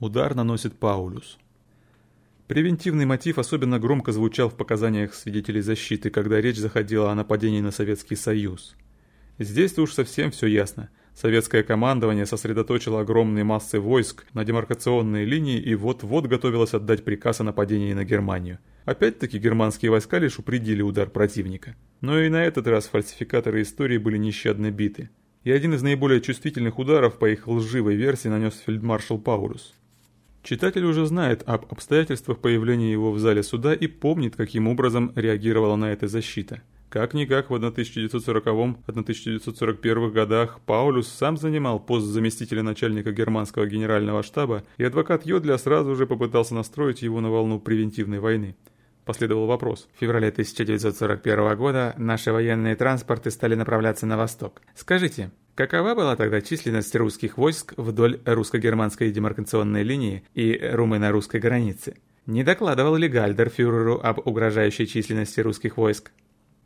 Удар наносит Паулюс. Превентивный мотив особенно громко звучал в показаниях свидетелей защиты, когда речь заходила о нападении на Советский Союз. Здесь-то уж совсем все ясно. Советское командование сосредоточило огромные массы войск на демаркационные линии и вот-вот готовилось отдать приказ о нападении на Германию. Опять-таки германские войска лишь упредили удар противника. Но и на этот раз фальсификаторы истории были нещадно биты. И один из наиболее чувствительных ударов по их лживой версии нанес фельдмаршал Паулюс. Читатель уже знает об обстоятельствах появления его в зале суда и помнит, каким образом реагировала на это защита. Как-никак в 1940-1941 годах Паулюс сам занимал пост заместителя начальника германского генерального штаба, и адвокат Йодля сразу же попытался настроить его на волну превентивной войны. Последовал вопрос. В феврале 1941 года наши военные транспорты стали направляться на восток. Скажите, какова была тогда численность русских войск вдоль русско-германской демаркационной линии и румыно-русской границы? Не докладывал ли Гальдер фюреру об угрожающей численности русских войск?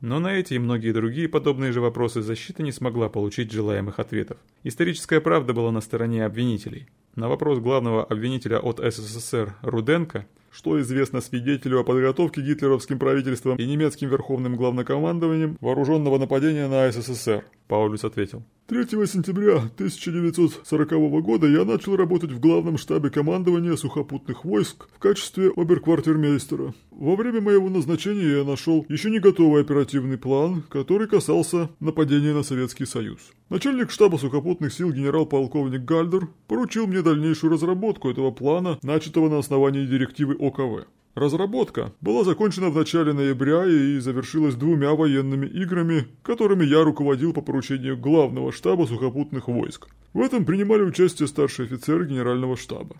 Но на эти и многие другие подобные же вопросы защита не смогла получить желаемых ответов. Историческая правда была на стороне обвинителей. На вопрос главного обвинителя от СССР Руденко – что известно свидетелю о подготовке гитлеровским правительством и немецким верховным главнокомандованием вооруженного нападения на СССР? Паулюс ответил. 3 сентября 1940 года я начал работать в главном штабе командования сухопутных войск в качестве оберквартирмейстера. Во время моего назначения я нашел еще не готовый оперативный план, который касался нападения на Советский Союз. Начальник штаба сухопутных сил генерал-полковник Гальдер поручил мне дальнейшую разработку этого плана, начатого на основании директивы ОКВ. Разработка была закончена в начале ноября и завершилась двумя военными играми, которыми я руководил по поручению главного штаба сухопутных войск. В этом принимали участие старшие офицеры генерального штаба.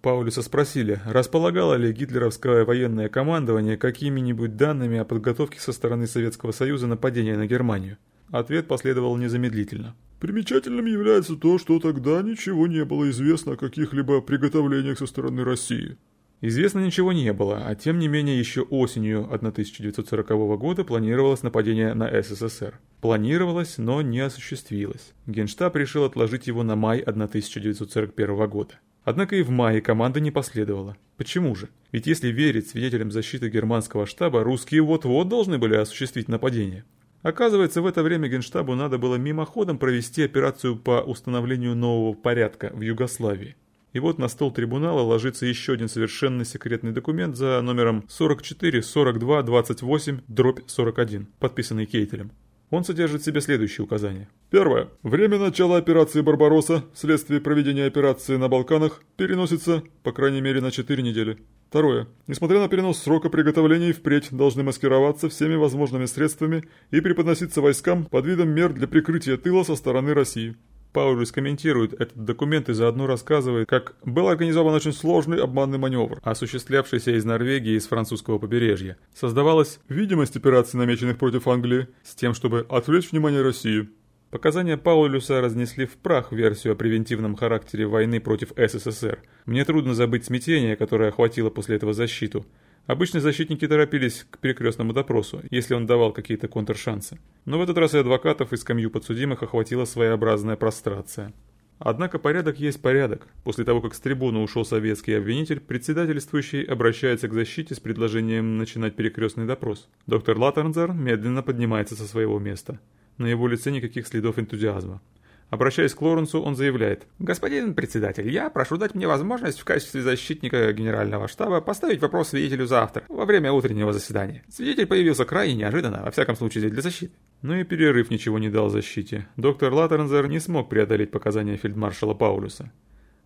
Паулюса спросили, располагало ли гитлеровское военное командование какими-нибудь данными о подготовке со стороны Советского Союза нападения на Германию. Ответ последовал незамедлительно. Примечательным является то, что тогда ничего не было известно о каких-либо приготовлениях со стороны России. Известно ничего не было, а тем не менее еще осенью 1940 года планировалось нападение на СССР. Планировалось, но не осуществилось. Генштаб решил отложить его на май 1941 года. Однако и в мае команда не последовала. Почему же? Ведь если верить свидетелям защиты германского штаба, русские вот-вот должны были осуществить нападение. Оказывается, в это время Генштабу надо было мимоходом провести операцию по установлению нового порядка в Югославии. И вот на стол трибунала ложится еще один совершенно секретный документ за номером 44 42 28 дробь 41, подписанный Кейтелем. Он содержит в себе следующие указания. Первое. Время начала операции «Барбаросса» вследствие проведения операции на Балканах переносится, по крайней мере, на 4 недели. Второе. Несмотря на перенос срока приготовления, впредь должны маскироваться всеми возможными средствами и преподноситься войскам под видом мер для прикрытия тыла со стороны России. Паулюс комментирует этот документ и заодно рассказывает, как был организован очень сложный обманный маневр, осуществлявшийся из Норвегии и из французского побережья. Создавалась видимость операций, намеченных против Англии, с тем, чтобы отвлечь внимание России. Показания Паулюса разнесли в прах версию о превентивном характере войны против СССР. Мне трудно забыть смятение, которое охватило после этого защиту. Обычно защитники торопились к перекрестному допросу, если он давал какие-то контршансы. Но в этот раз и адвокатов, и скамью подсудимых охватила своеобразная прострация. Однако порядок есть порядок. После того, как с трибуны ушел советский обвинитель, председательствующий обращается к защите с предложением начинать перекрестный допрос. Доктор Латтернзер медленно поднимается со своего места. На его лице никаких следов энтузиазма. Обращаясь к Лоренсу, он заявляет. «Господин председатель, я прошу дать мне возможность в качестве защитника генерального штаба поставить вопрос свидетелю завтра, во время утреннего заседания. Свидетель появился крайне неожиданно, во всяком случае для защиты». Но ну и перерыв ничего не дал защите. Доктор Латтернзер не смог преодолеть показания фельдмаршала Паулюса.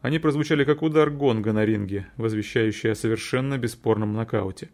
Они прозвучали как удар гонга на ринге, возвещающий о совершенно бесспорном нокауте.